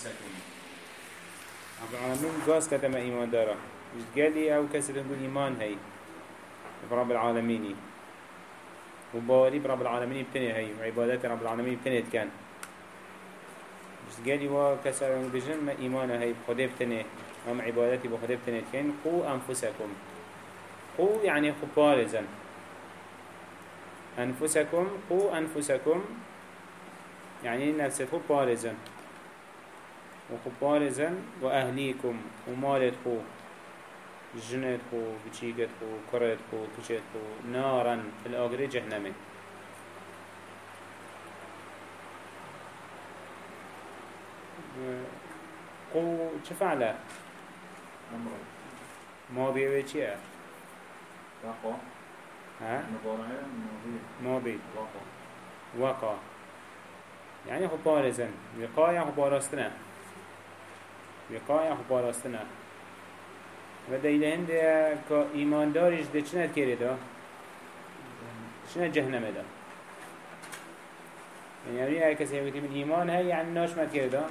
أنفسكم رب العالمين قاس كتما إيمان دارا. قال لي أو كسر نقول إيمان هاي؟ برب العالمين. وباري برب العالمين بتني هاي وعبادات رب العالمين بتني كان. بس قال لي وا كسر بجن ما إيمان هاي؟ بخده بتني. أم عبادتي بخده بتني كان. قو أنفسكم. قو يعني خبارزا أنفسكم قو أنفسكم. يعني نفسكم بارزا وخبارزا وأهليكم ومالت خو جنت خو بچيكت خو كرت خو كشت خو نارا في الآخر جهنم قو چه ما بيوه چيه؟ وقع ها؟ ما بي وقع وقع يعني خب بارزن. وقايا خب بارستنا وقایه خو پاراستنه و دیل هنده که ایمانداریش ده چنه دا؟ چنه جهنم ده یعنی هر کسی یکی من ایمان هی یعنی ناشمت دا؟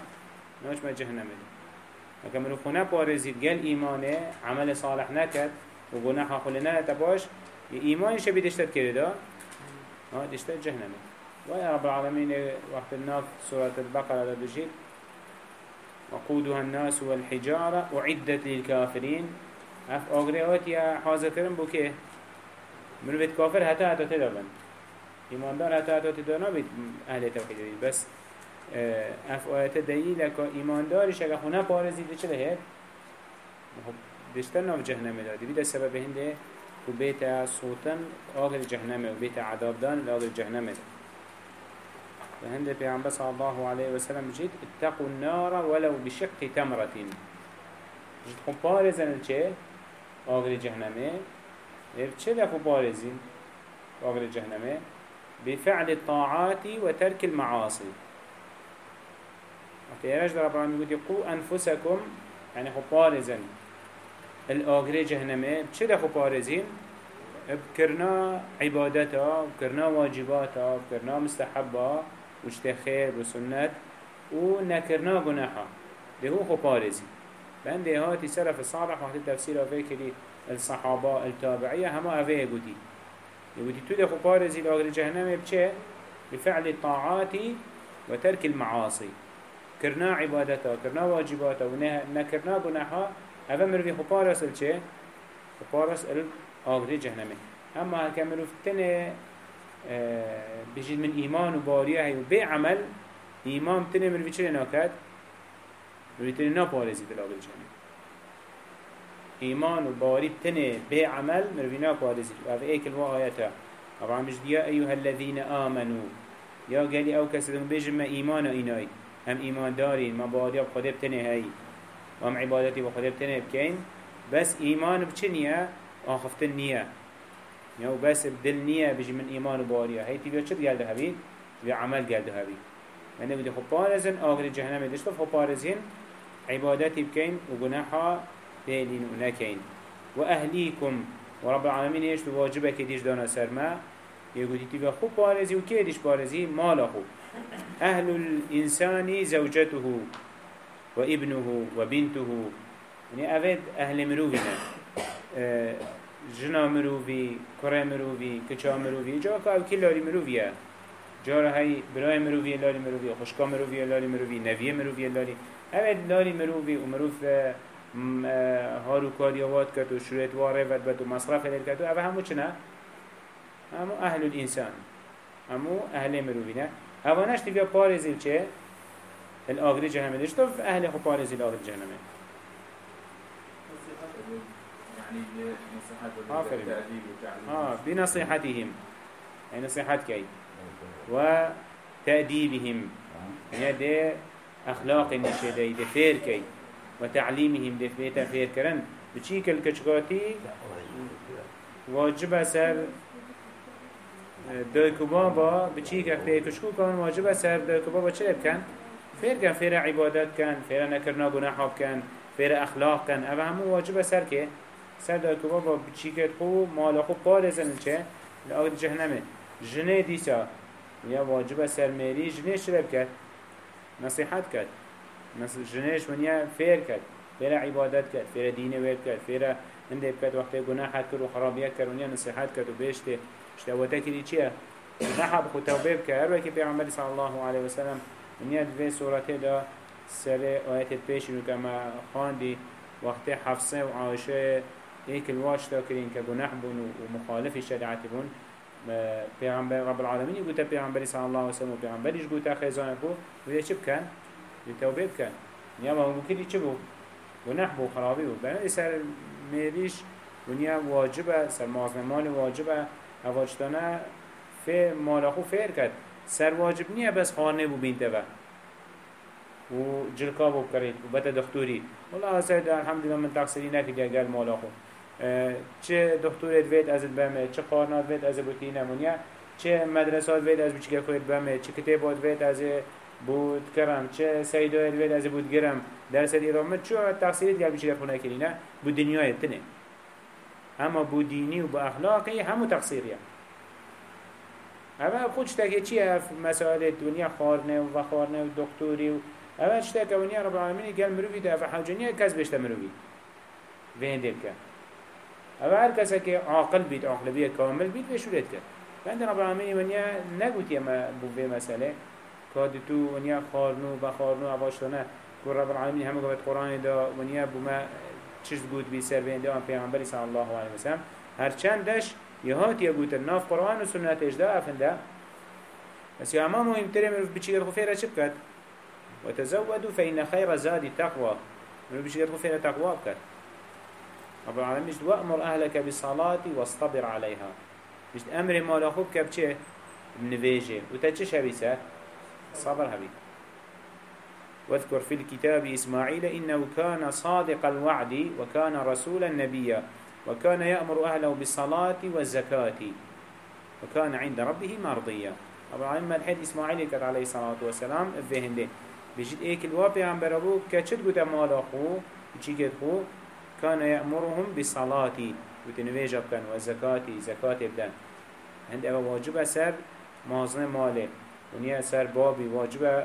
ناشمت جهنم ده اگه منو خونه پارزید گل ایمانه عمل صالح نکرد و گناه خونه نه تباش ایمانش بیدشتت کرده دشتت جهنمه ويا رب العالمين وقت الناف سورة البقرة بجيب وقودها الناس والحجارة أعدت للكافرين. اف آگریات یا حاضرترن بو که مروفت کافر حتی حتی تدابن. ایماندار حتی حتی تدابن. بید أهل توحید بید بس آه، اف آیت دلیل که ایماندارش اگه خونه پارزیده چه لهید خب بیشتر ناف جهنم دادی بید سبب هنده و بیت صوتن آگر جهنمه و بیت عذاب دان لآگر جهنمه فهند پیغمبر صلی الله علیه وسلم جید اتقوا النار ولو بشق تمرة. جد خب پارزن چه؟ آگر جهنمه اف چه لفو بارزين جهنمه بفعل الطاعات وترك المعاصي. وقت يرجد رب العالمين يقول قو أنفسكم. يعني خو بارزن الآگر جهنمه چه لفو بارزين بكرنا عبادتا بكرنا واجباتا بكرنا مستحبا وشت خير وسنت ونكرنا گناحا ده هو خو بارزين بند هاتي سلف الصالح وقت التفسير أفكري الصحابة التابعية هما أفيه قدي يقولي تو دخو بارزي لآخر جهنم بچه بفعل الطاعات وترك المعاصي كرنا عبادتا كرنا واجباتا ونكرنا قناحا هذا مروي خو بارس الچه خو بارس الآخر جهنم أما تنه بجد من إيمان وباريه وبعمل إيمان تنه مروي چه ناكد مروي تنه نا بارزي لآخر جهنم إيمان وباري بتنه بعمل مروينا قادسي وهذا ايك الوا آياتا طبعا مش يا أيها الذين آمنوا يا قالي أو بيجم ما إيمان إناي هم إيمان دارين ما باري بخده بتنه هاي وهم عبادتي بخده بتنه بكين بس إيمان بچنية آخفتن يا بس بدل نية بيجي من إيمان وباري هاي تبي چد قال ده هبي تبي عمل قال ده هبي يعني بدي خب بارزن آخر جهنم دشت خب بارزين عبادتي بكين وجناحها بيلين ونكين وأهليكم ورب العالمين إيش واجبك ديش دانا سرما يقول تبا خو بارزي وكي ديش بارزي ماله أهل الإنسان زوجته وابنه وبنته يعني أفيد أهل مروفنا آه جنا مروفي كرة مروفي كچا مروفي جا كاو كل لاري مروفيا جارا هاي براي مروفي لاري مروفي خشكا مروفي لاري مروفي نبيه مروفي لاري أفيد لاري مروفي ومروف هارو کاریوات کرد و شریت واره ود بد و مصرف هلیل کرد. و اوه همو چنه؟ همو أهل الانسان. همو أهل مروبینه اوانش تیویا پارزیل چه؟ الآغری جهنمه دشتو أهل خو پارزیل آغری جهنمه يعني والتعليم آه بنصيحتهم. يعني نصيحت كي؟ وتأديبهم. يعني ده أخلاق النشي ده ده فير كي. وتعليمهم ده بيتا فير كرن. بچيك الكشكاتي واجب سر دوی بابا بچی که فیر کشکو کن واجب سر دوی بابا چه بکن؟ فیر کن فیر عبادت کن فیر نکرنا گناه کن فیر أخلاق کن. اوه همو واجب سر که سر دوی بابا بچی که خو مال خو پارزن چه؟ لآقل جهنمه. جنه دیسا. یا واجب سر میری جنه چه بکن؟ نصیحت کرد. مثل جنش ونیا فیر کرد. فیر عبادت کرد. فیر دین وید کرد. فیر هنده بکد وقتی گناحت کرد و خرابیت کرد. ونیا نصیحت کرد و بیشته اشتواته کردی چیه؟ گناح بخو توبه بکرد هر وکی پیغمبر صلی الله علیه وسلم ونیا دوی صورته دا سر آیت پیش رو که ما خواندی وقتی حفصه و عایشه ایک الواش تا کرین که گناح بون و مخالف شریعت بون پیغمبر رب العالمین يقول پیغمبر صلی الله علیه وسلم پیغمبرش گوتا خیزانه بو؟ و چه بکن؟ توبه بکن نیا ما کلی چه بو؟ گناه بو خرابی بو بنا سر میریش ونیا واجبة سر مازنمان واجبة. هواجتانه فی مالاخو فیر کرد. سر واجب نیه بس خانه بو بینته و و جلکا بو کرید و بتا دکتوری والله سید الحمدلله من تقصیری نکردی اگر مالاخو چه دکتورت وید از بمه چه خانات وید از بوتی نمونیا چه مدرسات وید از بچگه کوید بمه چه کتابات وید از بود کرم چه سیدایت وید از بود گرم درس ایران چه تقصیرت گل بچگه خونه کردی نه؟ بود دنیای تنه اما بود دینی و با اخلاقی همو تقصیریه. اما خودش تاکه چیه مسائل دنیا خارنه و خارنه و دکتوری و اما چه تاکه ونیا رب العالمین گل مروی ده فحوجنیه کس بشته مروی وینده بکن أو هر کسی که عاقل بید عاقلبیه کامل بید بشورت کرد. بند رب العالمین ونیا نگوتی ما بوه مسئله. کاد تو ونیا خارنو بخارنو عواشتانه که رب العالمین همه گفت قرآن دا ونیا بوما چشت گود بی سر بینده آن پیغمبری صلی الله علیه وسلم هرچندش یهات یا گوتر ناف قرآن و سنتش دا آفنده. بس يا أمام مهم ترى من بتشير خفيرة شبكت وتزودوا فإن خير زاد التقوى من بتشير خفيرة تقوى بكت رب العالمين مش وأمر أهلك بالصلاة واصطبر عليها. مش أمر ما لأخوك كبچه بنفيجه وتجش هبيسه صبر هبي واذكر في الكتاب إسماعيل إنه كان صادق الوعد وكان رسولا نبيا وكان يأمر أهله بالصلاة والزكاة وكان عند ربه مرضيا. رب العالمين ملحد إسماعيل كت عليه الصلاة والسلام فهن ده بجد ايك الوابي عن برابو كتشد قد مال أخو كت خو؟ كان يأمرهم بصلاة وتنويجا بكن وزكاة زكاة بدن. هند اوه واجب سر مازن ماله. ونیا سر بابی واجب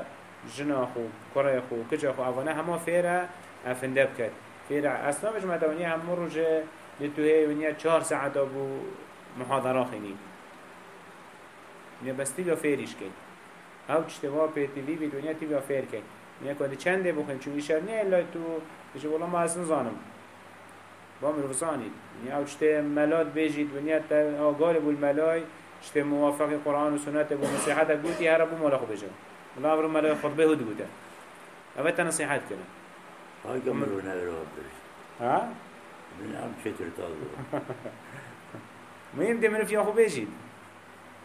جنا خو کره خو کجا خو. اوانه همه فیره افنده بکد. فیره أصلا بش متوانی همه روژه لتوه ونیا چهار ساعت ابو محاضره خینی. ونیا بس تیگا فیریش کن. أو چتوا پی تیوی بی دنیا تیگا فیر کن. ونیا کده چنده بخین چون ایشار نه الا تو. بشه والله ما أصلا زانم با مروفزانید يعني أو چته ملاد بيجيد ونيا آگار بول ملاي چته موافق قرآن و سنت بو نصيحت قوتي هر ابو مولا خو بجا الله امرو ملاي خطبه هد قوتا اوه تا نصيحت كنا هاي قمرو نهر ها؟ من عم شتر تاغو مهم ده مروف ياخو بيجيد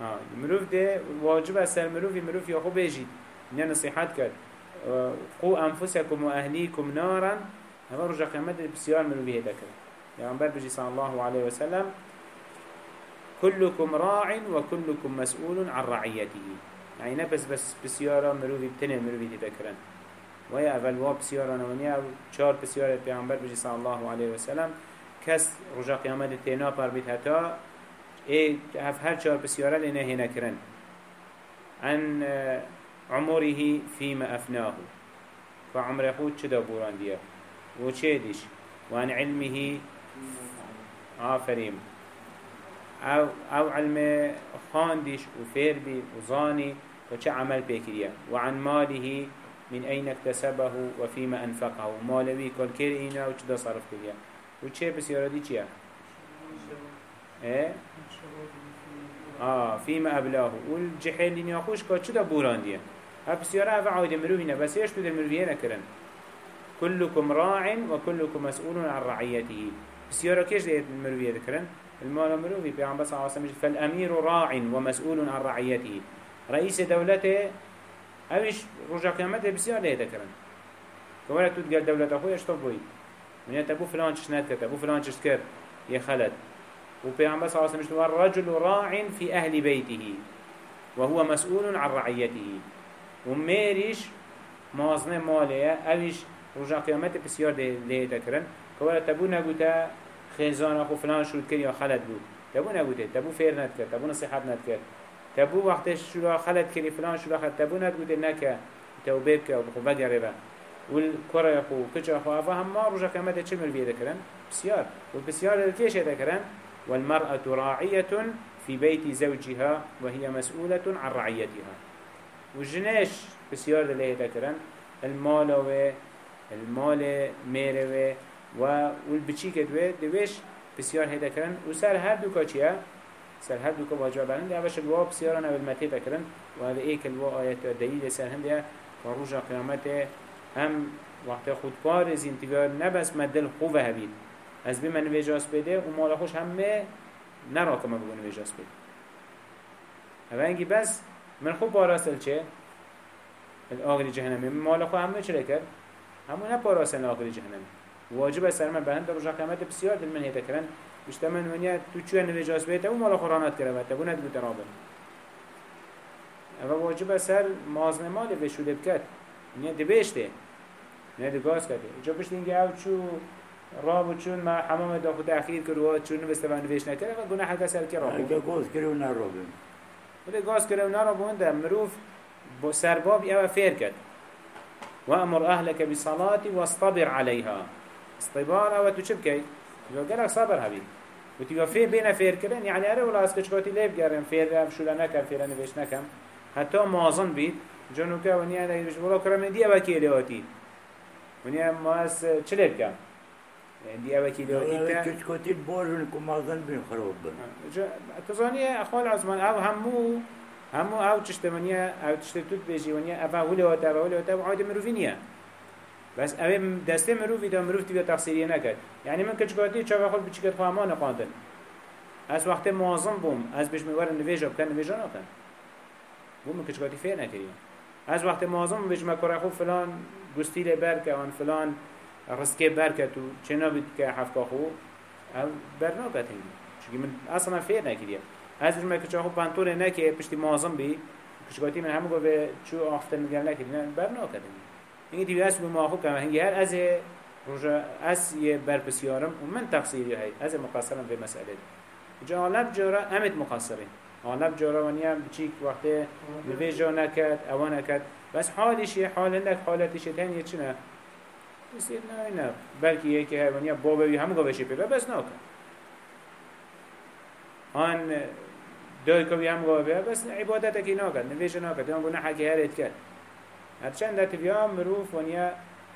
ها مروف ده واجب اثر مروف مروف ياخو بيجيد نيا نصيحت كد قو انفسكم واهليكم نارا هذا رجع قيامت بسيار مروفي هدا كده يعني بجي صلى الله عليه وسلم كلكم راع وكلكم مسؤول عن رعيته. يعني نبس بس بسيارة مروفي بتنه مروفي تذكرن ويا أول واب بسيارة نونيا چار بسيارة پیغمبر بجي صلى الله عليه وسلم. كس رجا قيامت تينا پر بيت هتا إيه هف هر چار بسيارة لنا هنا كرن عن عمره فيما أفناه. فعمره خود چدا بوران ديه وچه وعن علمه آفرين. أو أو علم خاندش وفير بي وظاني وچه عمل بكريا وعن ماله من أين اكتسبه وفيما أنفقه. مالوي كل كير إينا وچه دا صرف كريا وچه بسيارة دي چيا إيه آه؟ فيما أبلاه. والجحيل لين يخوش كا چه دا بوران دي ها بسيارة هفا عايد مروهنا بس إيش دا مروهنا كرن كلكم راع وكلكم مسؤول عن رعيته. بسيارة كيش ديت المروية ذكرن؟ المال مروي بس عاصم فالأمير راع ومسؤول عن رعيته. رئيس دولته اوش رجع قيامته بسيارة ديت ذكرن. كوالا تقول دولة أخوي إيش طبوي من يتبو فلان شنات كت أبو فلان شكر وبيعم بس عاصم الرجل راع في أهل بيته وهو مسؤول عن رعيته. وميريش مازنه ماله اوش رجع قيامته بسيار ديت ذكرن كوالا تبو نگوتا خيزان اخو فلان شد كر يا خلد بود. تبو نگوتا تبو فير ند كر تبو نصيحت ند كر تبو وقتش شو خلد كري فلان شو خلد. تبو نگوتا نكا توبه بك أو بخو بگره با والكرة خو كجا خو؟ أفا هم ما رجع كما تشمل بيدا كرن بسيار والبسيار الكيش هذا كرن والمرأة راعية في بيت زوجها وهي مسؤولة عن رعيتها والجناش بسيار اللي هذا كرن المال و المال میره و اول بچی که دوه دوش بسیار هیده کرن و سر هر دو که چیه؟ سر هر دو که واجبه برند اوش الوا بسیاران اول مته بکرن و هذا ایک الوا آیت دلیل سر هم دیه و روش قیامت هم وقت خود از انتگار نبس مدل خوبه هبید از بی من ویجاس بده و مال خوش همه نراکمه بگون ویجاس بده اوه بس من خوب باراستل چه؟ الاغری جهنمی مال خوش همه چه کرد؟ همه نه پاراسل الاغل جهنمی. واجب است سر من به هند رجا قیامت بسیار دل من هیتا کرن بشتا من ونیا تو چوه نویجاس بده و مال خورانات کرده و دو ترابن اوه واجب است سر مازن مال بشوده بکد نه دبشته. نه دگاز کرده. جا پشت اینگه او چو راب و چون ما حمام دا خود اخیر کرد و چون نوسته و نویش نکرده و گناه حکا سر که رابو اگه گوز کری و نرابیم ولی گاز کرده و نرابو ده مروف با سرباب او فیر کرد. وأمر أهلك بالصلاة واصطبر عليها. استبار أو تشب كي لو قالك صبر هبي وتبقى فير بين فير كرن يعني أنا ولا أسكت شكوتي ليب قارن فير شو لنكر فير نبيش نكم حتى موازن بيت جنوكا ونيا دا يبش ولا كرم دي أبا كي لواتي ونيا ماس چلب كم دي أبا كي لواتي تا کچ کتی بارون کمازن بین خراب بن تزاني أخوال عثمان أو همو همو أو تشتمنيا أو تشتتوت بيجي ونيا أفا هولي وتا أفا هولي وتا وعاد مروفينيا بس اوه دسته مروفی دا مروف تیگه تقصیریه نکرد یعنی من کچکاتی چاوه خود بچیکت خواهمان قاندن از وقت موازن بوم از بش میوار نویجا بکن نویجا نکن بوم کچکاتی فیر نکریم از وقت موازن بش مکره خوب فلان گستیل برکه آن فلان رسکه برکه تو چنا بید که حفکا خو او بر نکت هنگی چونکه من اصلا فیر نکریم از بش مکره خوب پانتور نکه پشتی موازن بی کچکاتی من همه گو به چو آفتن میگن نکریم بر نکت هنگی اینگه دیوی اسب ما خوب کنم. هنگی هر از رجا از یه برپسیارم و من تقصیری هی. از مقصرم به مسئله. جا غالب جارا امت مقصرین غالب جارا ونیا بچیک وقت نوی جا نکد نکد بس حالش یه حال اندک حالتش تن یه چنه نه؟ نه بلکه یکی های ونیا بابوی همه گوه شپه بس نکن آن دوی که هم بیا بس عبادت که ناکد نویش ناکد هم گونه هر هرید کرد. هرچند دت بیا مروف ونیا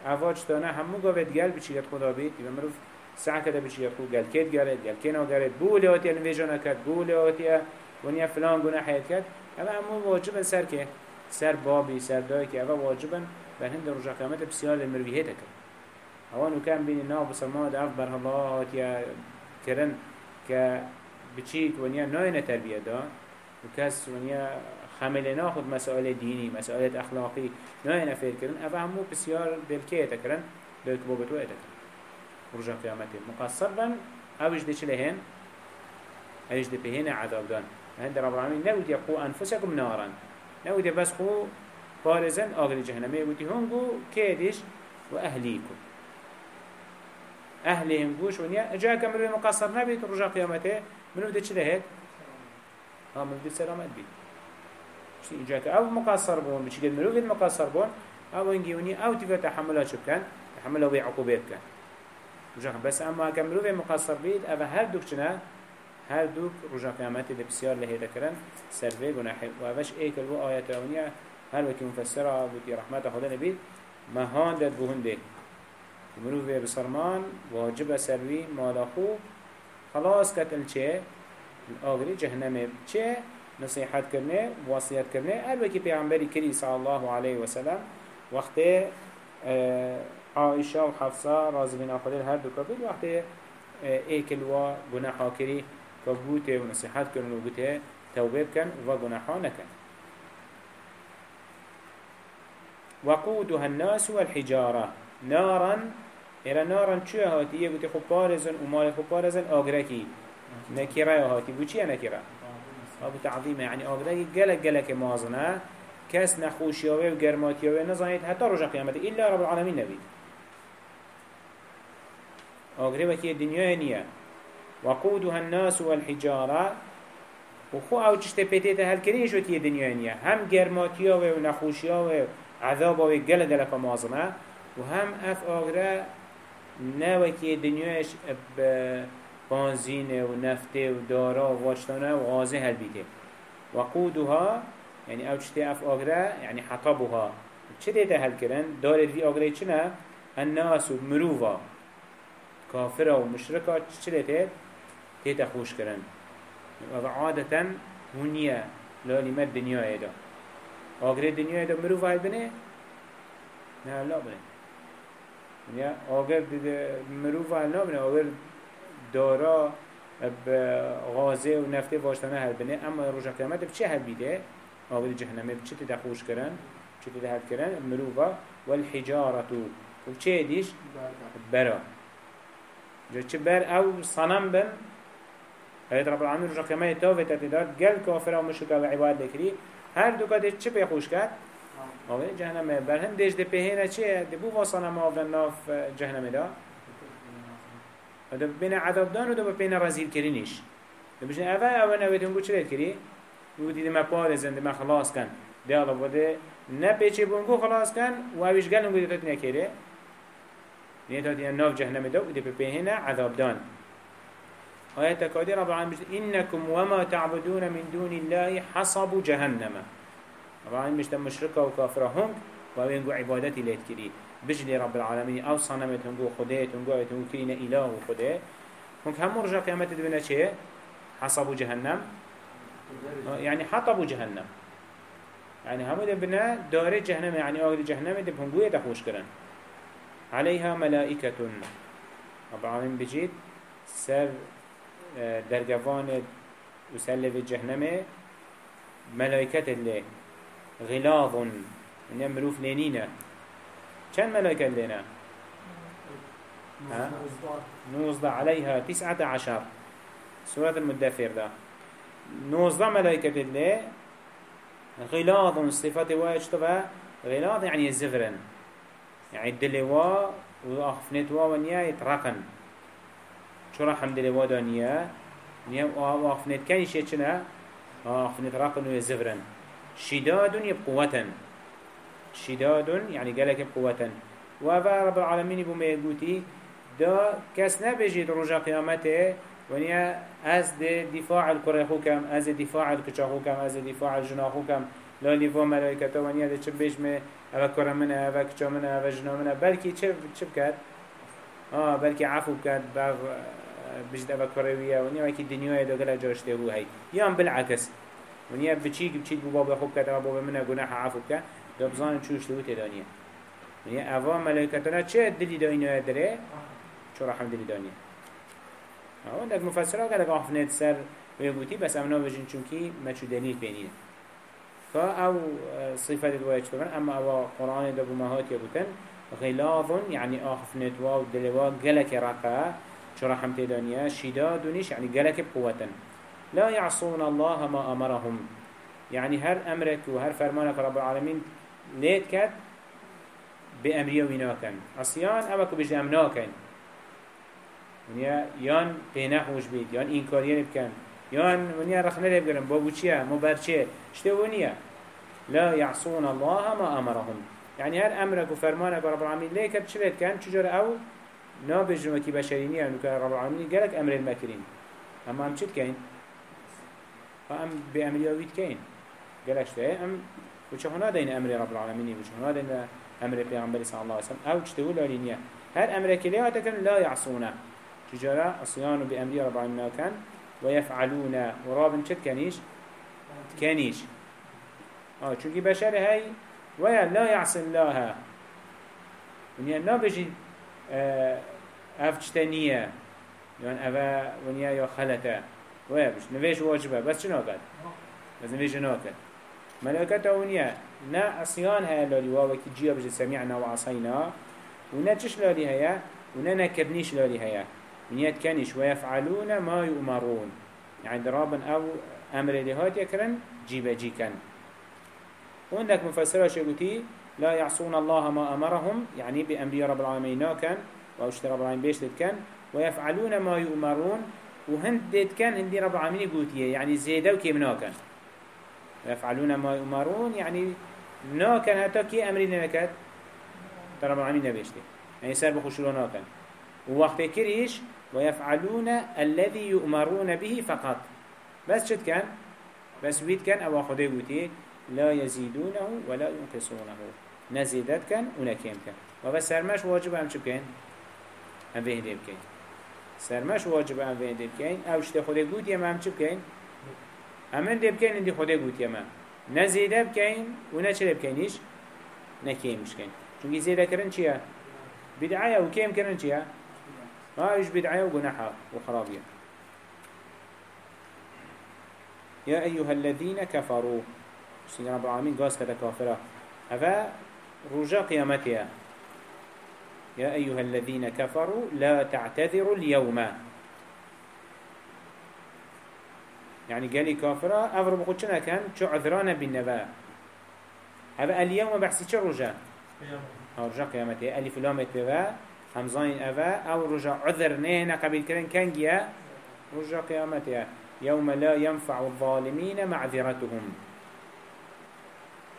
عواج دانه همو گاوید گل بچید خدا بید. و مروف سعی کرده بچید خود گل کت گرد گل کنا گرد بول آتیا نویش ناکد بول آتیا ونیا فلان گونه حید کرد. اما همو واجب سر که سر بابی سر دای که اول واجب بر هند رجا قیامت بسیار مرویه تکن اوانو کم بین ناب سما دعف الله آتیا کرن که بچیک ونیا ناینه تربیه دا و کس ونیا خمل ناخد مسائل ديني مسائل أخلاقي نه نفير كرن أفا همو بسيار دلكي تكرن دلك بوبتو تكرن رجع قيامته مقصر بن أوش دي چلهن أوش دي بهن عذاب دان. هند رب العالمين نود يقو أنفسكم نارا نود بس خو بارزن آغل جهنمي ودي هنگو كيدش وأهليكم أهلهم بوش ونيا. جاء كمل مقصر نبيت رجع قيامته. منو دي چلهت ها منو دي سلامت بيت شتي که أو مقصر بون بچی که مروفید مقصر بون. أو انگیونی أو تیگه تحمله چه بکن تحمله بی عقوبة بکن رجاق بس أما که مروف مقصر بید أو هر دوک چنه هر دوک رجا قیامتی ده بسیار لهیده کرن سروه گناحی و اوش ایکل و آیت اونیا هر وکی مفسرة بودی رحمت خدا نبید مهان داد بهنده مروف بسرمان واجب سروی مالا خوب خلاص کتل چه؟ آگری جهنم چه؟ نصيحت کرنه وصیت کرنه البته پیامبری کری صلی الله علیه و سلم وقتی عائشه و حفصه راضی بین آخر هر دو کبید وقتی ایکل و گناه کری که بوته و نصیحت کرن و بوته توبه کن و گناه نکن وقودها الناس والحجارة نارا إلى نارا شو هاتي يقول خو بارزن ومال خو بارزن أغركي نكرة هاتي بوشي نكرة أبو تعظيم يعني أغدقي جلك جلك موازنة كاس نخوشيوه وجرماتيوه نزانيت حتى رجع قيامته إلا رب العالمين نبي أغري وكي الدنيا نية وقودها الناس والحجارة وخو أو تشت بيتيته هل كريش وكي الدنيا نية هم جرماتيوه ونخوشيوه عذابه وجلك جلك موازنة وهم اف آغرا نوكي دنياش بانزين ونفته ودارا وواجتانا وغازه هلبيته وقودها يعني أو تشتي اف آغرا يعني حطبها چه ديتا هل كرن دارت في آغرا چنا الناس ومروفا كافرة ومشركة چه ديتا تيتا خوش كرن وعادة هنية لالمة دنيا ايدا آغرا دنيا ايدا مروفا هل بنه؟ نه لا بنه. یا آگر مروفا هل نابنه آگر دارا غازه و نفته واشتانه هل بنه اما رجع قیامت بچه هل بیده آگر جهنمه بچه تدخوش کرن؟ چه تدهل کرن؟ مروفا والحجارتو و بچه دیش؟ برا. جا چه بر أو صنم بن؟ هيد رب العالمين رجع قيامت تاوه تتداد قل كافر و مشركة و عباد لكري هر دو كده چه بيخوش کرد؟ آوه جهنم بر هم دیش ده پهینه چه؟ ده بو واسانه ما آوه ناف جهنم دا؟ ده بین عذاب دان و ده بین رزیل کرینیش ده بجنه اوه اوه نوید هنگو چه لید کری؟ بو دیده ما پارزن ده ما خلاص کن ده الله بوده نه پیچه بونگو خلاص کن و اویش گل هنگو ده تات نکره نه تات ناف جهنم دا و ده پهینه عذاب دان آيات تكادي رب العالمين إنكم وما تعبدون من دون الله حصب جهنم طبعا مشتا مشركة وكافرة هم وين عبادتي ليت كري بجلي رب العالمين أو صنمت هنقو خديت هنقو هنقو كرينا إله وخديت هنك هم مرجع قيامت دبنا چه حصبوا جهنم. يعني حطبوا جهنم. يعني هم دبنا دار جهنم يعني أغل جهنم دب هنقو يتخوش كرن عليها ملائكة رب العالمين بجيت سر درجوان وسلف جهنم ملائكة الله غلاظ. من مروف لينينا كان ملائكة لنا نوزد عليها تسعة عشر. سورة المدفر ده. نوزد ملائكة الله غلاظ صفة واجتبه غلاظ يعني زغرن. يعني الدلوا وأخفنتوا ونيا يترقن شو راح حمد دلوا دانيا نيا وأخفنت كان چنا أخفنت رقن ويزغرن. شداد يبقوة شداد يعني قالك بقوة وفا رب العالمين بما يقولي دا كس نبجي رجا قيامته ونيا از دي دفاع الكره خوكم از دفاع الكچا خوكم از دفاع الجنا خوكم. لا لفا ملائكته ونيا دي چه بجمه اوه كره منه اوه كچا منه اوه جنا منه. بلكي چه چه بكت آه بلكي عفو بغ بجد اوه كره ويا ونيا وكي دنيا دا قلع جاشته هو هاي يام بالعكس ونیا بچیک بچیک بو باب خوب کرد باب من گناه عفو کرد دبزان چوش تو تدانیه ونیا اوا ملائکتنا چه دلی داینه داره چرا هم دلی دانیه اون دک مفسرا کرد آفنت سر ويقولي بس امنا بجن چونكي ما شو دليل بينيه فا او صفات الواجب طبعا اما او قرآن دبو مهات يقولن غلاظ يعني آخف نتوا ودلوا قلك رقا شرح همتدانيا شدادونيش يعني قلك بقوة لا يعصون الله ما أمرهم. يعني هر أمرك وهر فرمانك رب العالمين ليت كد بأمرية ويناكن. عصيان أبكو بجد أمناكن. ونیا یان پینخوش بید یان اینکاریه بکن یان ونیا رخنة بگرن بابو چیه مبرچه شته ونیا لا يعصون الله ما أمرهم. يعني هر أمرك وفرمانك رب العالمين ليك بشريت كان تجار أو نابجن وكي بشريني يعني رب العالمين قالك أمر المكرين. أما هم چت كين؟ فأم بأمرياويت كين قالش فيه أم وش هنا دين أمر رب العالمين وش هنا دين أمر پیغمبر صلى الله عليه وسلم. أو تشتغل لينيا هر أمر كليه تكن لا يعصونه تجارة أصيان بأمر رب العالمين كان. ويفعلون. ورابن شد كنيش؟ كنيش. آه چونكي بشر هاي ويا لا يعصي الله. ونيا نبجي آه أفتشتنية يعني أبا ونيا يا خلته ويا بش نويش واجبه بس شنو قد بس نويش ناكد ملائكة ونيا نا أصيان هيا لالي واوكي جيا بجي سمعنا وعصينا ونا تش لالي هيا ونا نكبنيش لالي هيا ونيا كانش ويفعلون ما يؤمرون يعني درابا أو أمر لهات يكرن جيبا جي كان وعندك مفسرة شغوتي لا يعصون الله ما أمرهم يعني بأمر رب العالمين كان وأشتر رب العالمين بيش كان ويفعلون ما يؤمرون وهند ديت كان هندي رب العالمين قوتيه يعني زيدا وكي مناكن يفعلون ما يؤمرون يعني مناكن حتى كي أمرين نكت رب العالمين نبيشته يعني سر بخشلونا كان. ووقت كريش ويفعلون الذي يؤمرون به فقط. بس شد كان؟ بس ويد كان؟ أو خده قوتي لا يزيدونه ولا ينقصونه. نزيدت كان ونكيم كان. وبس سرمش واجب هم شو كان هم فيه ديب كان سرمش واجب هم فيه ديب كان أو شته خده قوتي هم هم شو كان همن ديب كان اندي خده قوتي هم. نزيده بكين ونچه بكينيش نكيمش كان چونكي زيده كرن چيا بدعاية وكيم كرن چيا ما إيش بدعاية وقناحة وخرابية يا أيها الذين كفروا سيدنا رب العالمين قاس كده كافرة هذا رجاء قيامتها يا أيها الذين كفروا لا تعتذروا اليوم. يعني قالي كافرة أفر بقول شنا كان؟ شو عذرانا بالنبأ. هذا اليوم بحسي شو رجاء رجاء قيامتها ألف لامت بها همزين أفا أو رجاء عذر نهنا قبل كرن كان جيا. رجاء قيامتها يوم لا ينفع الظالمين معذرتهم.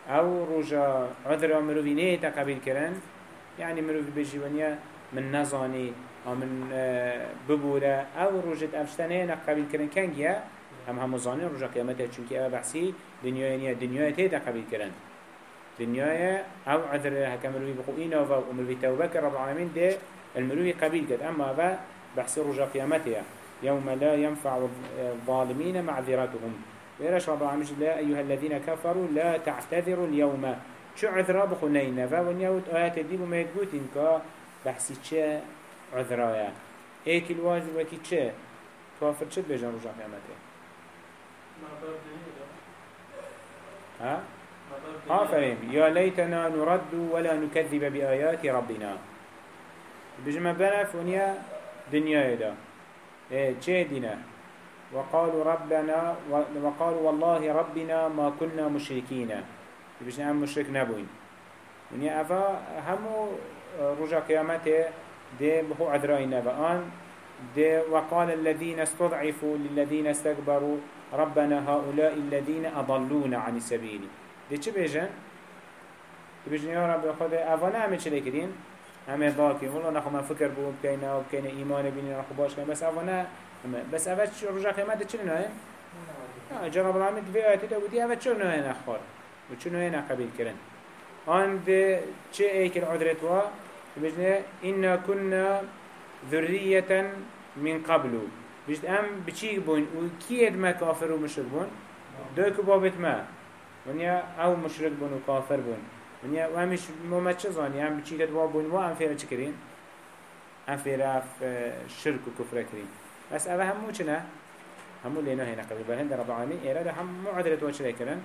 أو رجا عذر مروفي نيتا قبيل كرن يعني مروفي بجيوانيا من نظاني أو من آه، ببورة. أو رجت افشتانينا قبيل كرن كنگيا هم هم ظانين رجا قيامتها چونك أو بحثي دنيا نيا دنيا تيتا قبيل كرن دنيا أو عذر هكا مروفي بقوئينا ومروفي توبك رب العالمين ده المروفي قبيل كد اما با بحثي رجا قيامتها يوم لا ينفع الظالمين معذرتهم. ويرش رب العالمين لا أيها الذين كفروا لا تعتذروا اليوم. شو عذرا بخنين فونيوت آيات دي بما يتقوت إنكا بحثي چه عذرايا ايك الواجب وكي چه؟ كافر چه بيجان رجع قيامته ها؟ آفرين يا ليتنا نرد ولا نكذب بآيات ربنا. بجمع بنا فونيا دنيا دا إيه چه دينا وقالوا ربنا وقالوا والله ربنا ما كنا مشركين بيش نعم مشرك نبوين ونيا أفا همو رجع قيامته دي بخو عذرائي نبآن دي وقال الذين استضعفوا للذين استكبروا ربنا هؤلاء الذين أضلونا عن السبيل دي چه بيجن؟ بيجن يا رب خدا أفا نعمل چه لكرين؟ همه ضاكي والله نخو من فكر بو بكينا وبكينا إيمان بينا نخو باش بس أفا نعمل بس اول رجع قیامت چه نه؟ نه جناب العالمین دوی آیتی دا بودی اول چه نه نخوار و چه نه نقبیل کرن آن ده چه ایکل عدرت وا بجنه اینا كنا ذریتا من قبلو بجد ام بچی بون و کید ما کافر و مشرک بون که بابت ما ونیا أو مشرک بون و کافر بون ونیا و همش ما چه زانی؟ هم بچی کد بون و هم فیره چه کرین؟ هم فیره شرک و کفر کرین. بس اوه همو چنه همو لینا هینا قبل بلند رب العالمين إرادة همو عدلت وشري كرن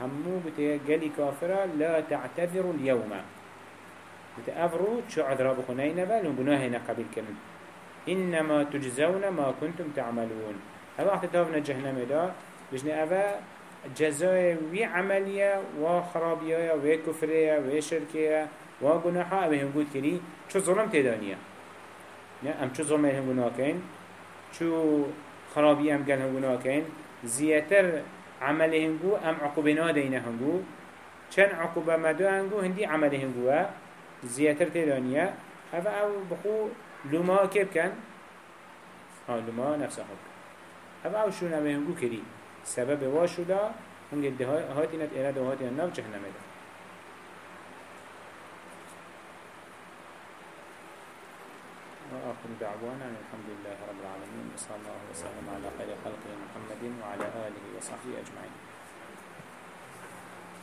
همو بتي قلي كافرة لا تعتذروا اليوم. بتأفروا شو عذرا بخنين بل بناهنا قبل كرن إنما تجزون ما كنتم تعملون. هذا وقت تافنا جهنم دا. بجنا أفا جزاء وي عملية وخرابية وكفرية وشركية وقناحة أبي هم قد كري شو ظلم تدانية أم شو ظلم هم قناكين؟ شو خرابي ام قال هنگو كين زياتر عمل هنگو ام عقوبنا دينا هنگو. چن عقوبة مدو هنگو هندي عمل هنگو زياتر تدانيا هذا أو بخو لما كيف كان ها لما نفسه حب هذا أو شو نمه هنگو كري سبب واشو دا هنگو هاتينت إرادة وهاتينت ناف جهنم دا وآخر دعوانا الحمد لله رب العالمين وصلى الله وسلم على خير خلقه محمد وعلى آله وصحبه أجمعين.